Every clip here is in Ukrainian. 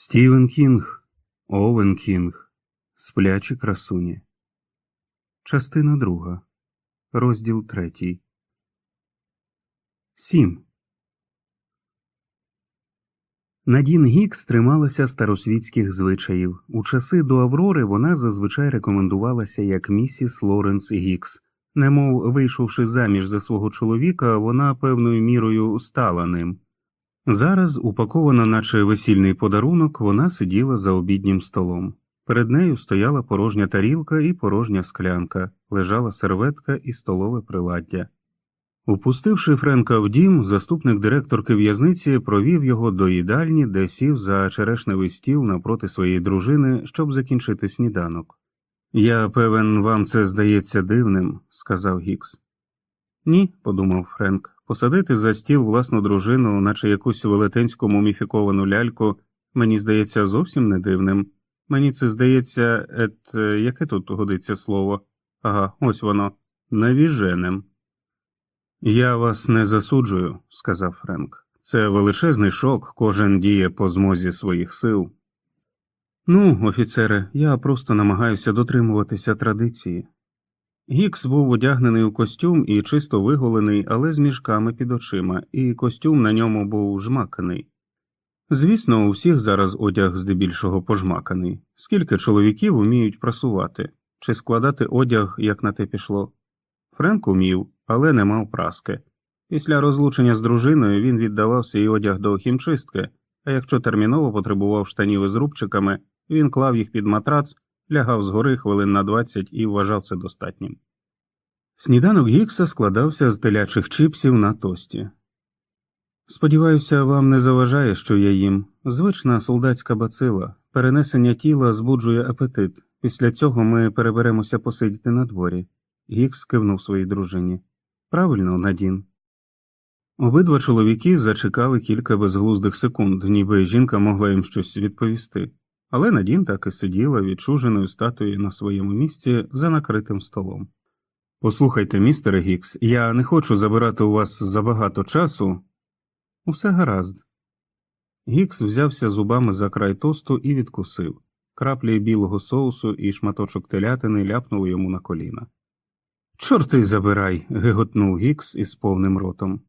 Стівен Кінг, Овен Кінг, Сплячі красуні. Частина друга. Розділ третій. Сім. Надін Гікс трималася старосвітських звичаїв. У часи до Аврори вона зазвичай рекомендувалася як місіс Лоренс Гікс. Немов вийшовши заміж за свого чоловіка, вона певною мірою стала ним. Зараз, упакована, наче весільний подарунок, вона сиділа за обіднім столом. Перед нею стояла порожня тарілка і порожня склянка, лежала серветка і столове приладдя. Упустивши Френка в дім, заступник директорки в'язниці провів його до їдальні, де сів за черешневий стіл напроти своєї дружини, щоб закінчити сніданок. Я певен, вам це здається дивним, сказав Гікс. Ні, подумав Френк, посадити за стіл власну дружину, наче якусь велетенську муміфіковану ляльку, мені здається зовсім не дивним. Мені це здається, ет, яке тут годиться слово? Ага, ось воно, навіженим. Я вас не засуджую, сказав Френк. Це величезний шок, кожен діє по змозі своїх сил. Ну, офіцере, я просто намагаюся дотримуватися традиції. Гікс був одягнений у костюм і чисто виголений, але з мішками під очима, і костюм на ньому був жмаканий. Звісно, у всіх зараз одяг здебільшого пожмаканий, скільки чоловіків уміють прасувати чи складати одяг, як на те пішло. Френк умів, але не мав праски. Після розлучення з дружиною він віддавав свій одяг до хімчистки, а якщо терміново потребував штанів із рубчиками, він клав їх під матрац, лягав згори хвилин на 20 і вважав це достатнім. Сніданок Гікса складався з телячих чипсів на тості. Сподіваюся, вам не заважає, що я їм. Звична солдатська бацила, перенесення тіла збуджує апетит. Після цього ми переберемося посидіти на дворі. Гікс кивнув своїй дружині. Правильно, Надін. Обидва чоловіки зачекали кілька безглуздих секунд, ніби жінка могла їм щось відповісти, але Надін так і сиділа відчуженою статуєю на своєму місці за накритим столом. Послухайте, містере Гікс, я не хочу забирати у вас забагато часу. Усе гаразд. Гікс взявся зубами за край тосту і відкусив. Краплі білого соусу і шматочок телятини ляпнули йому на коліна. Чорти забирай. гиготнув Гікс із повним ротом.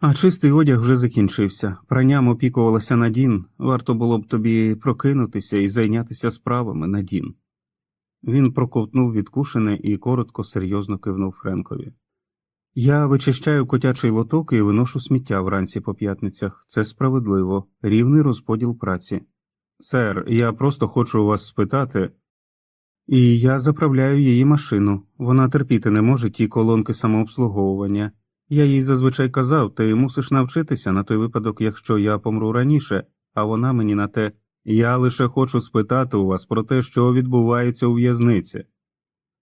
А чистий одяг вже закінчився. Пранням опікувалася Надін. Варто було б тобі прокинутися і зайнятися справами Надін. Він проковтнув відкушене і коротко серйозно кивнув Френкові. Я вичищаю котячий лоток і виношу сміття вранці по п'ятницях. Це справедливо, рівний розподіл праці. Сер, я просто хочу вас спитати. І я заправляю її машину. Вона терпіти не може ті колонки самообслуговування. Я їй зазвичай казав, ти мусиш навчитися на той випадок, якщо я помру раніше, а вона мені на те я лише хочу спитати у вас про те, що відбувається у в'язниці.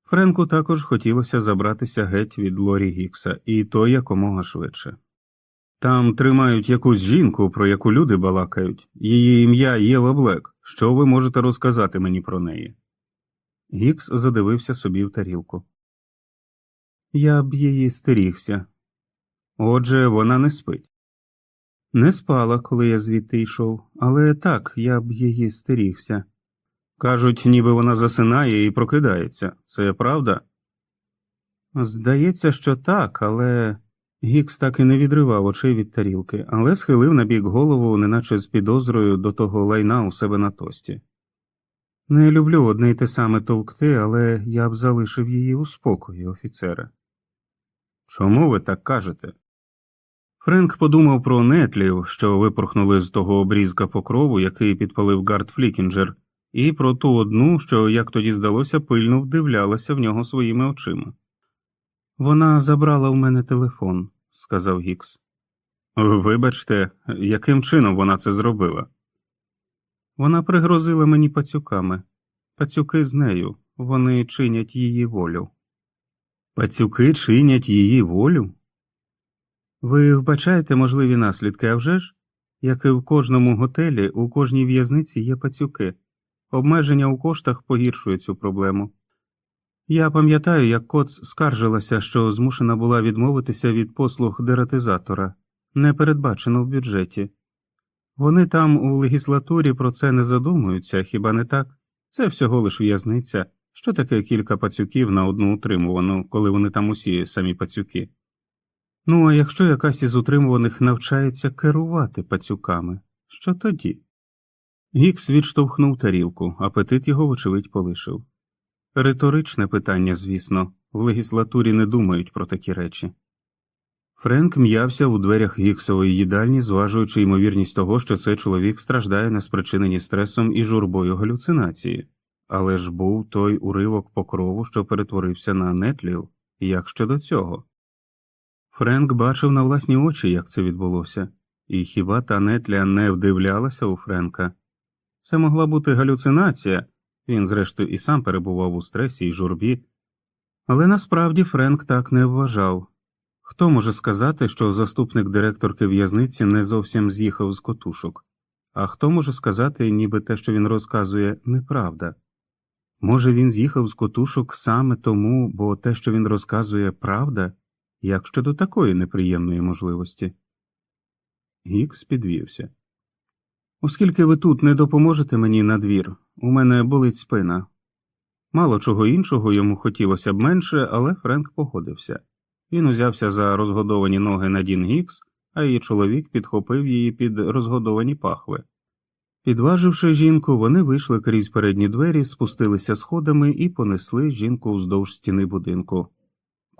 Френку також хотілося забратися геть від Лорі Гікса, і то якомога швидше. Там тримають якусь жінку, про яку люди балакають, її ім'я Єва Блек. Що ви можете розказати мені про неї? Гікс задивився собі в тарілку. Я б її стерігся. Отже, вона не спить. Не спала, коли я звідти йшов, але так, я б її стерігся. Кажуть, ніби вона засинає і прокидається. Це правда? Здається, що так, але. Гікс так і не відривав очей від тарілки, але схилив на бік голову, неначе з підозрою до того лайна у себе на тості. Не люблю одне й те саме товкти, але я б залишив її у спокої, офіцере. Чому ви так кажете? Френк подумав про нетлів, що випорхнули з того обрізка покрову, який підпалив Гард Флікінджер, і про ту одну, що, як тоді здалося, пильно вдивлялася в нього своїми очима. Вона забрала в мене телефон, сказав Гікс. Вибачте, яким чином вона це зробила? Вона пригрозила мені пацюками. Пацюки з нею, вони чинять її волю. Пацюки чинять її волю? Ви вбачаєте можливі наслідки, а вже ж? Як і в кожному готелі, у кожній в'язниці є пацюки. Обмеження у коштах погіршують цю проблему. Я пам'ятаю, як Коц скаржилася, що змушена була відмовитися від послуг дератизатора, не передбачено в бюджеті. Вони там у легіслатурі про це не задумуються, хіба не так? Це всього лиш в'язниця. Що таке кілька пацюків на одну утримувану, коли вони там усі самі пацюки? Ну, а якщо якась із утримуваних навчається керувати пацюками, що тоді? Гікс відштовхнув тарілку, апетит його, вочевидь, полишив. Риторичне питання, звісно, в легіслатурі не думають про такі речі. Френк м'явся у дверях гіксової їдальні, зважуючи ймовірність того, що цей чоловік страждає на спричинені стресом і журбою галюцинації, але ж був той уривок покрову, що перетворився на нетлів, як щодо цього. Френк бачив на власні очі, як це відбулося, і хіба та нетля не вдивлялася у Френка? Це могла бути галюцинація, він, зрештою, і сам перебував у стресі і журбі, але насправді Френк так не вважав. Хто може сказати, що заступник директорки в'язниці не зовсім з'їхав з котушок, а хто може сказати, ніби те, що він розказує, неправда? Може, він з'їхав з котушок саме тому, бо те, що він розказує, правда, як щодо такої неприємної можливості? Гікс підвівся. Оскільки ви тут не допоможете мені на двір, у мене болить спина. Мало чого іншого йому хотілося б менше, але Френк погодився. Він узявся за розгодовані ноги Надін Гікс, а її чоловік підхопив її під розгодовані пахви. Підваживши жінку, вони вийшли крізь передні двері, спустилися сходами і понесли жінку вздовж стіни будинку.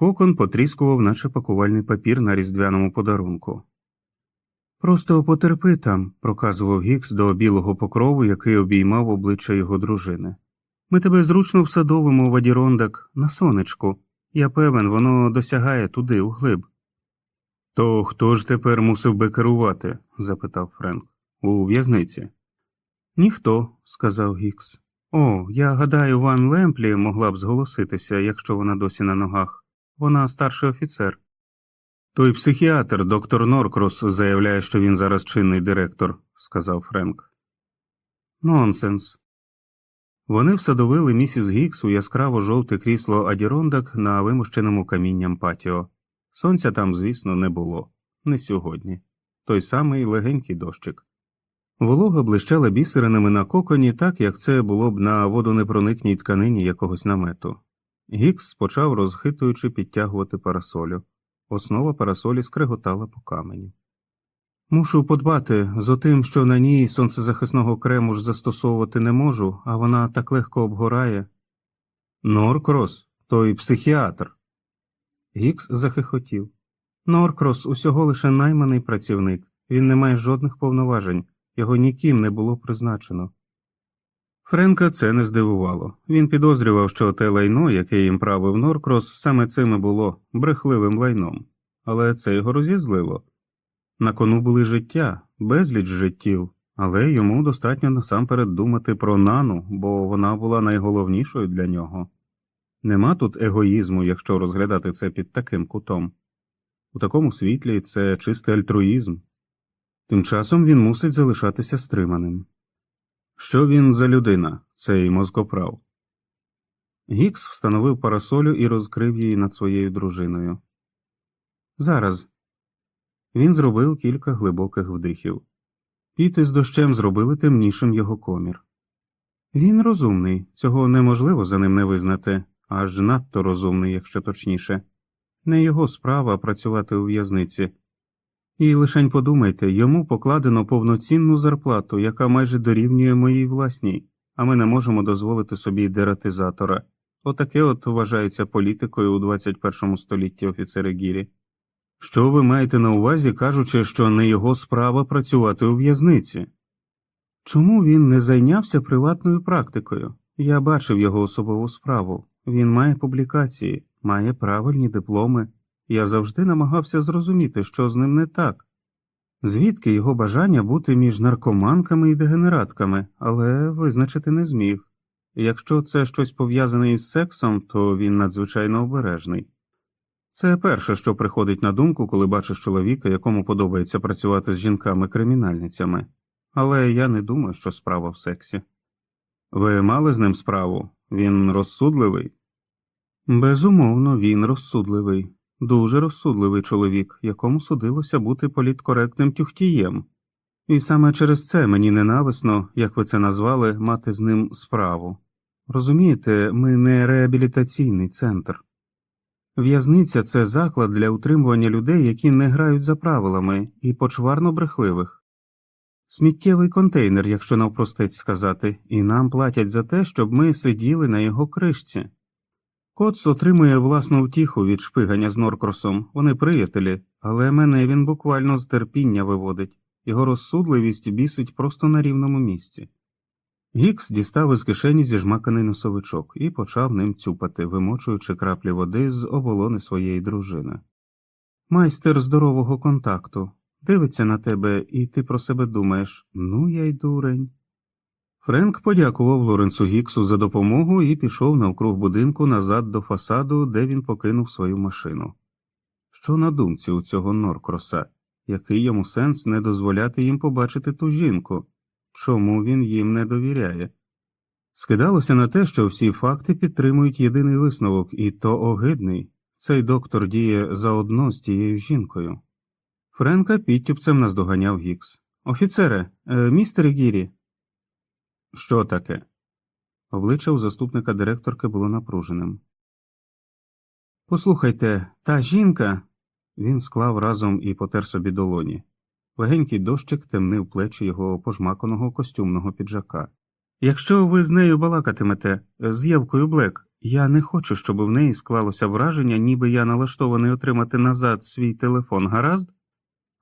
Кокон потріскував, наче пакувальний папір на різдвяному подарунку. Просто потерпи там, проказував Гікс до білого покрову, який обіймав обличчя його дружини. Ми тебе зручно всадовимо в Адірондак на сонечку. Я певен, воно досягає туди, углиб. То хто ж тепер мусив би керувати? запитав Френк. У в'язниці. Ніхто, сказав Гікс. О, я гадаю, Ван Лемплі могла б зголоситися, якщо вона досі на ногах. Вона старший офіцер. Той психіатр, доктор Норкрос, заявляє, що він зараз чинний директор, сказав Френк. Нонсенс. Вони всадовили місіс Гікс у яскраво жовте крісло Адірондак на вимощеному камінням патіо. Сонця там, звісно, не було, не сьогодні. Той самий легенький дощик. Волога блищала бісеринами на коконі, так як це було б на водонепроникній тканині якогось намету. Гікс почав, розхитуючи, підтягувати парасолю. Основа парасолі скреготала по камені. Мушу подбати з отим, що на ній сонцезахисного крему ж застосовувати не можу, а вона так легко обгорає. Норкрос, той психіатр. Гікс захихотів. Норкрос усього лише найманий працівник, він не має жодних повноважень, його ніким не було призначено. Френка це не здивувало. Він підозрював, що те лайно, яке їм правив Норкрос, саме цим і було брехливим лайном, але це його розізлило. На кону були життя, безліч життів, але йому достатньо насамперед думати про нану, бо вона була найголовнішою для нього. Нема тут егоїзму, якщо розглядати це під таким кутом. У такому світлі це чистий альтруїзм. Тим часом він мусить залишатися стриманим. Що він за людина, цей мозкоправ? Гікс встановив парасолю і розкрив її над своєю дружиною. Зараз. Він зробив кілька глибоких вдихів. Піти з дощем зробили темнішим його комір. Він розумний, цього неможливо за ним не визнати, аж надто розумний, якщо точніше. Не його справа працювати у в'язниці. І лишень подумайте, йому покладено повноцінну зарплату, яка майже дорівнює моїй власній, а ми не можемо дозволити собі дератизатора. Отаке от вважається політикою у 21 столітті офіцери Гірі. Що ви маєте на увазі, кажучи, що не його справа працювати у в'язниці? Чому він не зайнявся приватною практикою? Я бачив його особову справу. Він має публікації, має правильні дипломи. Я завжди намагався зрозуміти, що з ним не так. Звідки його бажання бути між наркоманками і дегенератками, але визначити не зміг. Якщо це щось пов'язане із сексом, то він надзвичайно обережний. Це перше, що приходить на думку, коли бачиш чоловіка, якому подобається працювати з жінками-кримінальницями, але я не думаю, що справа в сексі. Ви мали з ним справу? Він розсудливий? Безумовно, він розсудливий, дуже розсудливий чоловік, якому судилося бути політкоректним тюхтієм. І саме через це мені ненависно, як ви це назвали, мати з ним справу. Розумієте, ми не реабілітаційний центр. В'язниця це заклад для утримування людей, які не грають за правилами, і почварно брехливих. Сміттєвий контейнер, якщо навпростець сказати, і нам платять за те, щоб ми сиділи на його кришці. Коц отримує власну втіху від шпигання з Норкросом, вони приятелі, але мене він буквально з терпіння виводить, його розсудливість бісить просто на рівному місці. Гікс дістав із кишені зіжмаканий носовичок і почав ним цюпати, вимочуючи краплі води з оболони своєї дружини. Майстер здорового контакту дивиться на тебе, і ти про себе думаєш ну я й дурень. Френк подякував Лоренсу Гіксу за допомогу і пішов навкруг будинку назад до фасаду, де він покинув свою машину. Що на думці у цього Норкроса, який йому сенс не дозволяти їм побачити ту жінку? Чому він їм не довіряє? Скидалося на те, що всі факти підтримують єдиний висновок, і то огидний цей доктор діє заодно з тією жінкою. Френка підтюпцем наздоганяв Гікс. Офіцере, е, містер Гірі. Що таке? Обличчя у заступника директорки було напруженим. Послухайте, та жінка. Він склав разом і потер собі долоні. Легенький дощик темнив плечі його пожмаканого костюмного піджака. Якщо ви з нею балакатимете, з Євкою Блек, я не хочу, щоб в неї склалося враження, ніби я налаштований отримати назад свій телефон, гаразд?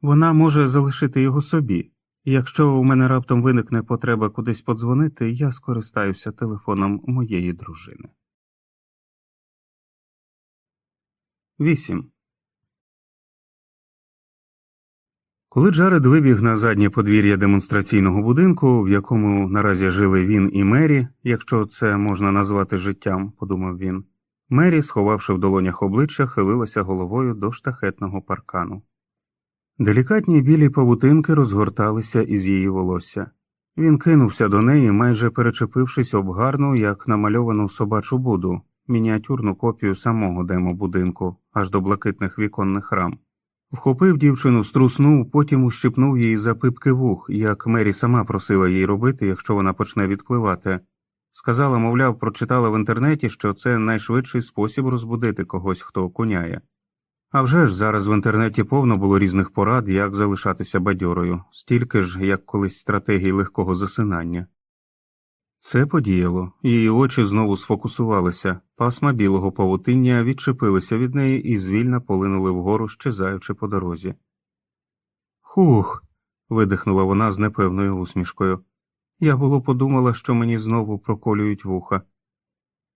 Вона може залишити його собі. Якщо у мене раптом виникне потреба кудись подзвонити, я скористаюся телефоном моєї дружини. 8. Коли Джаред вибіг на заднє подвір'я демонстраційного будинку, в якому наразі жили він і Мері, якщо це можна назвати життям, подумав він, Мері, сховавши в долонях обличчя, хилилася головою до штахетного паркану. Делікатні білі павутинки розгорталися із її волосся. Він кинувся до неї, майже перечепившись об гарну, як намальовану собачу буду, мініатюрну копію самого демобудинку, аж до блакитних віконних рам. Вхопив дівчину, струснув, потім ущипнув її за пипки вух, як Мері сама просила їй робити, якщо вона почне відпливати. Сказала, мовляв, прочитала в інтернеті, що це найшвидший спосіб розбудити когось, хто куняє. А вже ж зараз в інтернеті повно було різних порад, як залишатися бадьорою, стільки ж, як колись стратегій легкого засинання. Це подіяло, її очі знову сфокусувалися, пасма білого павутиння відчепилися від неї і звільно полинули вгору, щезаючи по дорозі. Хух. видихнула вона з непевною усмішкою. Я було подумала, що мені знову проколюють вуха.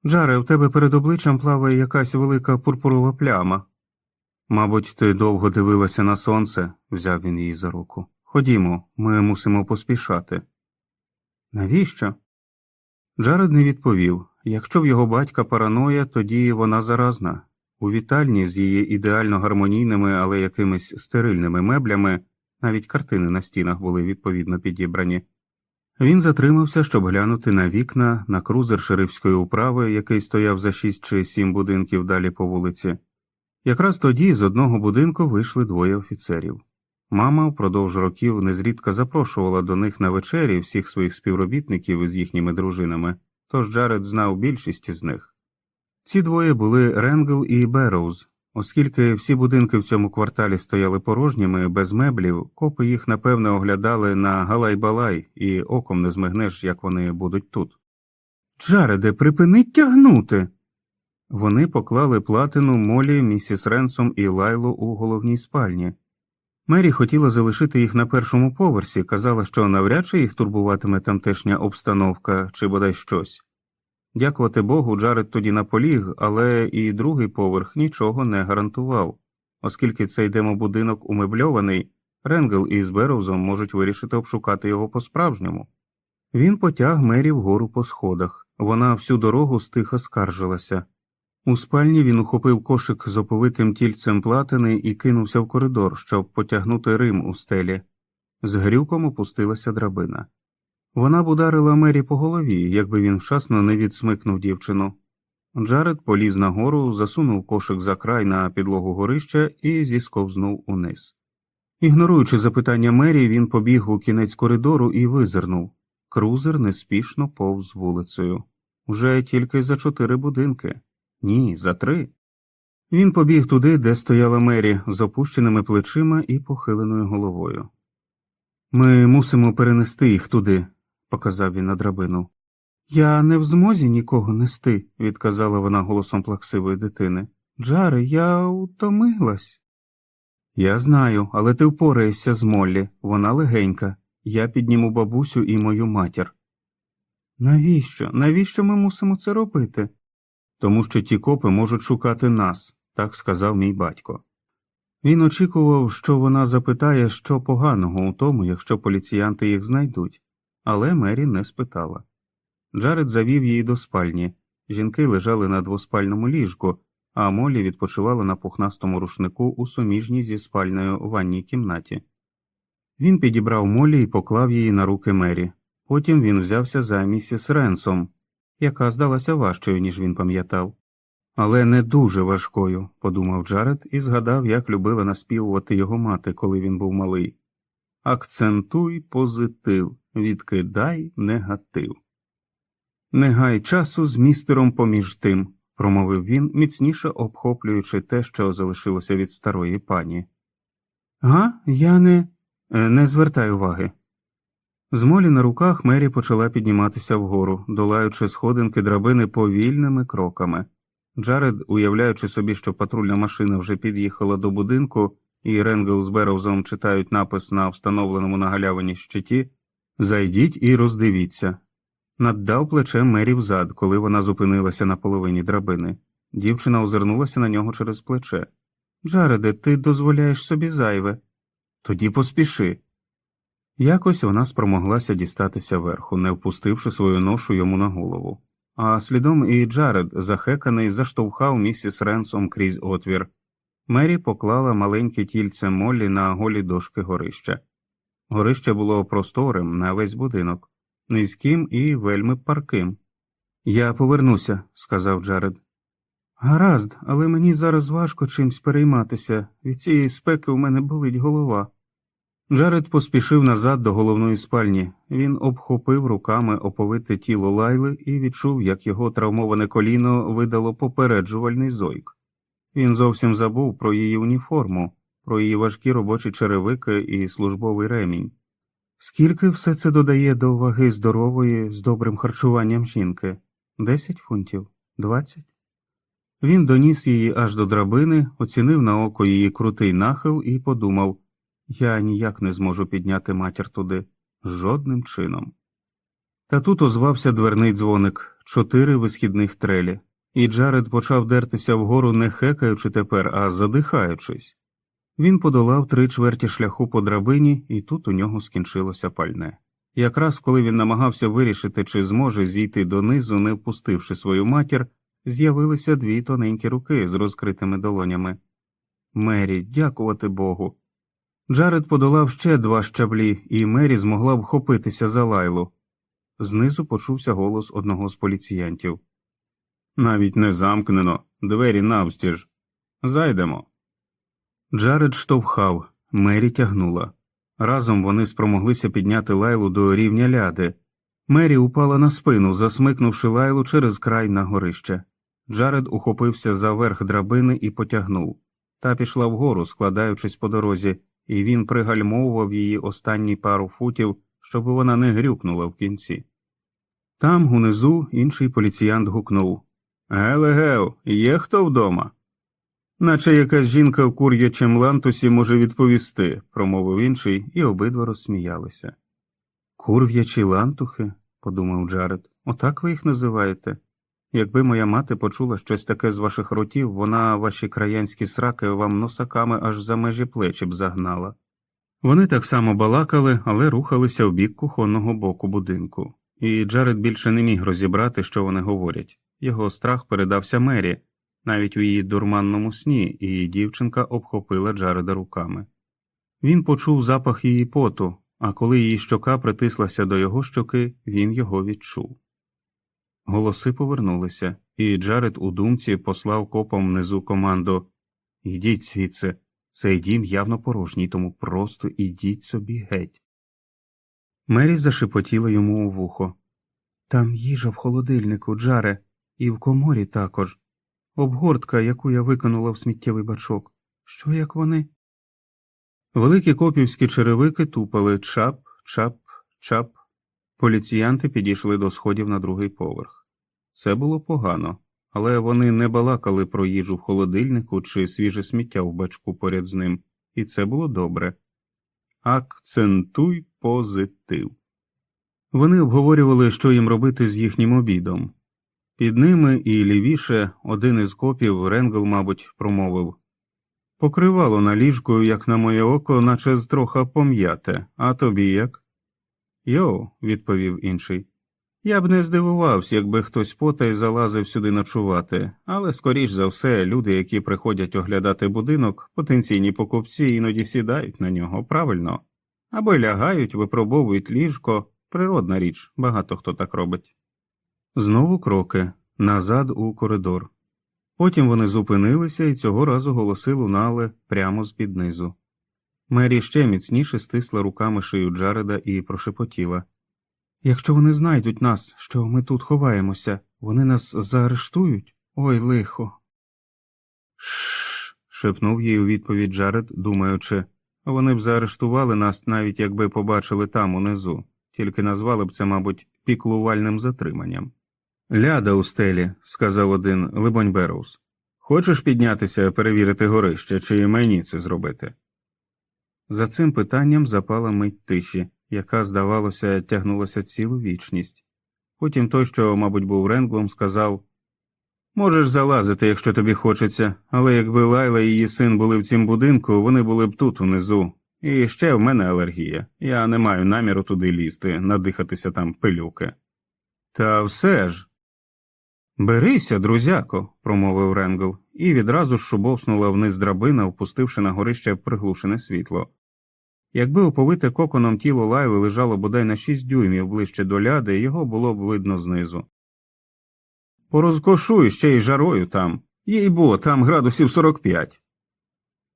Джаре, у тебе перед обличчям плаває якась велика пурпурова пляма. Мабуть, ти довго дивилася на сонце, взяв він її за руку. Ходімо, ми мусимо поспішати. Навіщо? Джаред не відповів якщо в його батька параноя, тоді вона заразна. У вітальні з її ідеально гармонійними, але якимись стерильними меблями, навіть картини на стінах були відповідно підібрані. Він затримався, щоб глянути на вікна, на крузер шерифської управи, який стояв за шість чи сім будинків далі по вулиці. Якраз тоді з одного будинку вийшли двоє офіцерів. Мама впродовж років незрідка запрошувала до них на вечері всіх своїх співробітників із їхніми дружинами, тож Джаред знав більшість із них. Ці двоє були Ренгл і Берроуз. Оскільки всі будинки в цьому кварталі стояли порожніми, без меблів, копи їх напевне оглядали на галай-балай і оком не змигнеш, як вони будуть тут. Джареде, припини тягнути. Вони поклали платину Молі, місіс Ренсом і Лайлу у головній спальні. Мері хотіла залишити їх на першому поверсі, казала, що навряд чи їх турбуватиме тамтешня обстановка чи бодай щось. Дякувати Богу, Джаред тоді наполіг, але і другий поверх нічого не гарантував, оскільки цей демобудинок умебльований, Ренгел із Бероузом можуть вирішити обшукати його по справжньому. Він потяг Мері вгору по сходах. Вона всю дорогу стиха скаржилася. У спальні він ухопив кошик з оповитим тільцем платини і кинувся в коридор, щоб потягнути Рим у стелі. З грюком опустилася драбина. Вона б ударила Мері по голові, якби він вчасно не відсмикнув дівчину. Джаред поліз нагору, засунув кошик за край на підлогу горища і зісковзнув униз. Ігноруючи запитання Мері, він побіг у кінець коридору і визирнув. Крузер неспішно повз вулицею. Уже тільки за чотири будинки. Ні, за три. Він побіг туди, де стояла Мері, з опущеними плечима і похиленою головою. Ми мусимо перенести їх туди, показав він на драбину. Я не в змозі нікого нести, відказала вона голосом плаксивої дитини. Джаре, я утомилась. Я знаю, але ти впораєшся з Моллі, вона легенька. Я підніму бабусю і мою матір. Навіщо? Навіщо ми мусимо це робити? Тому що ті копи можуть шукати нас, так сказав мій батько. Він очікував, що вона запитає, що поганого у тому, якщо поліціянти їх знайдуть, але Мері не спитала. Джаред завів її до спальні. Жінки лежали на двоспальному ліжку, а Молі відпочивала на пухнастому рушнику у суміжній зі спальною ванній кімнаті. Він підібрав Молі і поклав її на руки Мері. Потім він взявся за місіс Ренсом, яка здалася важчою, ніж він пам'ятав. Але не дуже важкою, подумав Джаред і згадав, як любила наспівувати його мати, коли він був малий. Акцентуй позитив, відкидай негатив. Не гай часу з містером поміж тим, промовив він, міцніше обхоплюючи те, що залишилося від старої пані. Га, я не. «Е, не звертай уваги. З молі на руках Мері почала підніматися вгору, долаючи сходинки драбини повільними кроками. Джаред, уявляючи собі, що патрульна машина вже під'їхала до будинку, і Ренгел з Беровзом читають напис на встановленому на галявині щиті Зайдіть і роздивіться. Наддав плечем Мері взад, коли вона зупинилася на половині драбини. Дівчина озирнулася на нього через плече. Джареде, ти дозволяєш собі зайве. Тоді поспіши. Якось вона спромоглася дістатися верху, не впустивши свою ношу йому на голову. А слідом і Джаред, захеканий, заштовхав місіс Ренсом крізь отвір. Мері поклала маленьке тільце Моллі на голі дошки горища. Горище було просторим на весь будинок, низьким і вельми парким. Я повернуся, сказав Джаред. Гаразд, але мені зараз важко чимсь перейматися. Від цієї спеки у мене болить голова. Джаред поспішив назад до головної спальні. Він обхопив руками оповите тіло Лайли і відчув, як його травмоване коліно видало попереджувальний зойк. Він зовсім забув про її уніформу, про її важкі робочі черевики і службовий ремінь. Скільки все це додає до ваги здорової з добрим харчуванням жінки? Десять фунтів? Двадцять? Він доніс її аж до драбини, оцінив на око її крутий нахил і подумав я ніяк не зможу підняти матір туди, жодним чином. Та тут озвався дверний дзвоник, чотири висхідних трелі, і Джаред почав дертися вгору не хекаючи тепер, а задихаючись. Він подолав три чверті шляху по драбині, і тут у нього скінчилося пальне. Якраз коли він намагався вирішити, чи зможе зійти донизу, не впустивши свою матір, з'явилися дві тоненькі руки з розкритими долонями. Мері, дякувати Богу. Джаред подолав ще два щаблі, і Мері змогла вхопитися за лайлу. Знизу почувся голос одного з поліціянтів. Навіть не замкнено, двері навстіж. Зайдемо. Джаред штовхав, Мері тягнула. Разом вони спромоглися підняти лайлу до рівня ляди. Мері упала на спину, засмикнувши лайлу через край на горище. Джаред ухопився за верх драбини і потягнув. Та пішла вгору, складаючись по дорозі, і він пригальмовував її останні пару футів, щоб вона не грюкнула в кінці. Там, унизу, інший поліціянт гукнув Гелегео, є хто вдома? Наче якась жінка в кур'ячем лантусі може відповісти, промовив інший, і обидва розсміялися. Курв'ячі лантухи, подумав Джаред, отак ви їх називаєте. Якби моя мати почула щось таке з ваших ротів, вона ваші краянські сраки вам носаками аж за межі плечі б загнала. Вони так само балакали, але рухалися в бік кухонного боку будинку, і Джаред більше не міг розібрати, що вони говорять. Його страх передався Мері, навіть у її дурманному сні, і дівчинка обхопила Джареда руками. Він почув запах її поту, а коли її щока притислася до його щоки, він його відчув. Голоси повернулися, і Джаред у думці послав копом внизу команду Йдіть звідси, Цей дім явно порожній, тому просто ідіть собі геть. Мері зашепотіла йому у вухо. Там їжа в холодильнику, Джаре, і в коморі також. Обгортка, яку я викинула в сміттєвий бачок. Що як вони? Великі копівські черевики тупали чап, чап, чап. Поліціянти підійшли до сходів на другий поверх. Це було погано, але вони не балакали про їжу в холодильнику чи свіже сміття в бачку поряд з ним, і це було добре. Акцентуй позитив. Вони обговорювали, що їм робити з їхнім обідом. Під ними і лівіше один із копів Ренгл, мабуть, промовив Покривало на ліжку, як на моє око, наче з троха пом'яте, а тобі як? Йоу, відповів інший. Я б не здивувався, якби хтось потай залазив сюди ночувати, але скоріш за все, люди, які приходять оглядати будинок, потенційні покупці іноді сідають на нього правильно, або лягають, випробовують ліжко, природна річ, багато хто так робить. Знову кроки назад у коридор. Потім вони зупинилися і цього разу голоси лунали прямо з під низу. Мері ще міцніше стисла руками шию Джареда і прошепотіла Якщо вони знайдуть нас, що ми тут ховаємося, вони нас заарештують? Ой, лихо. Шш. шепнув їй у відповідь Джаред, думаючи, вони б заарештували нас, навіть якби побачили там унизу, тільки назвали б це, мабуть, піклувальним затриманням. Ляда у стелі, сказав один Либонь Бероуз. Хочеш піднятися, перевірити горище, чи мені це зробити? За цим питанням запала мить тиші, яка, здавалося, тягнулася цілу вічність. Потім той, що, мабуть, був ренглом, сказав Можеш залазити, якщо тобі хочеться, але якби Лайла і її син були в цім будинку, вони були б тут унизу. І ще в мене алергія. Я не маю наміру туди лізти, надихатися там пилюки. Та все ж. Берися, друзяко, промовив Ренгл, і відразу ж шубовснула вниз драбина, впустивши на горище приглушене світло. Якби оповите коконом тіло лайли лежало бодай на шість дюймів ближче до ляди, його було б видно знизу. Порозкошуй ще й жарою там, їй бо, там градусів сорок п'ять.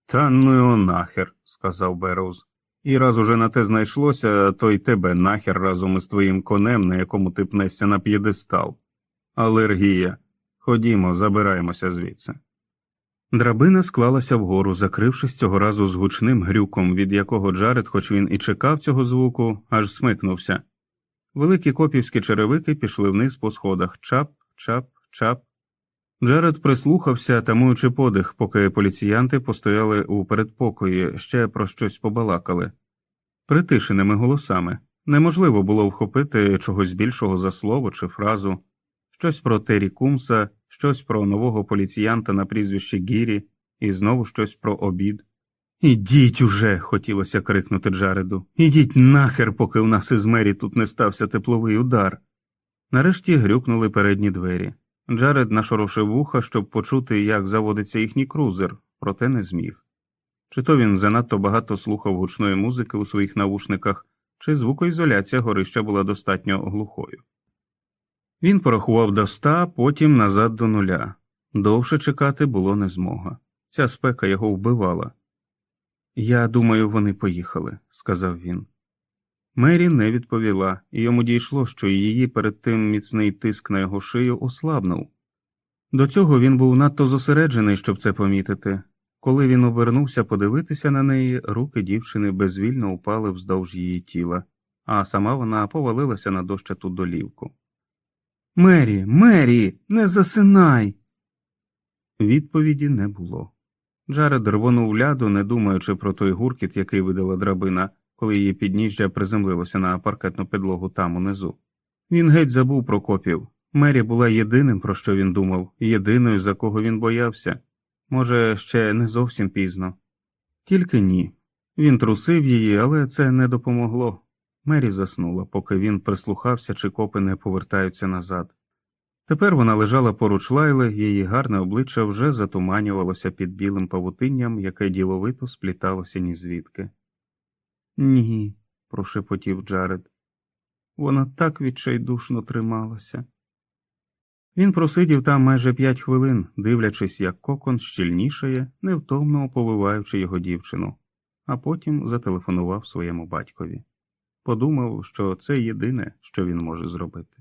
Та ну його нахер, сказав Бероуз. І раз уже на те знайшлося, то й тебе нахер разом із твоїм конем, на якому ти пнешся на п'єдестал. Алергія. Ходімо, забираємося звідси. Драбина склалася вгору, закрившись цього разу з гучним грюком, від якого Джаред, хоч він і чекав цього звуку, аж смикнувся. Великі копівські черевики пішли вниз по сходах чап, чап, чап. Джаред прислухався, тамуючи подих, поки поліціянти постояли у передпокої, ще про щось побалакали. Притишеними голосами неможливо було вхопити чогось більшого за слово чи фразу щось про Террі Кумса, щось про нового поліціянта на прізвище Гірі, і знову щось про обід. Ідіть уже, хотілося крикнути Джареду. Ідіть нахер, поки у нас із мері тут не стався тепловий удар. Нарешті грюкнули передні двері. Джаред нашорошив вуха, щоб почути, як заводиться їхній крузер, проте не зміг. Чи то він занадто багато слухав гучної музики у своїх навушниках, чи звукоізоляція горища була достатньо глухою. Він порахував до ста, потім назад до нуля. Довше чекати було не змога. Ця спека його вбивала. Я думаю, вони поїхали, сказав він. Мері не відповіла, і йому дійшло, що її перед тим міцний тиск на його шию ослабнув. До цього він був надто зосереджений, щоб це помітити. Коли він обернувся подивитися на неї, руки дівчини безвільно упали вздовж її тіла, а сама вона повалилася на дощату долівку. Мері, Мері, не засинай. Відповіді не було. Джаред рвонув ляду, не думаючи про той гуркіт, який видала драбина, коли її підніжжя приземлилося на паркетну підлогу там унизу. Він геть забув про копів. Мері була єдиним, про що він думав, єдиною, за кого він боявся. Може, ще не зовсім пізно. Тільки ні. Він трусив її, але це не допомогло. Мері заснула, поки він прислухався, чи копи не повертаються назад. Тепер вона лежала поруч лайли, її гарне обличчя вже затуманювалося під білим павутинням, яке діловито спліталося ні звідки. Ні, прошепотів Джаред. Вона так відчайдушно трималася. Він просидів там майже п'ять хвилин, дивлячись, як кокон щільнішає, невтомно оповиваючи його дівчину, а потім зателефонував своєму батькові. Подумав, що це єдине, що він може зробити.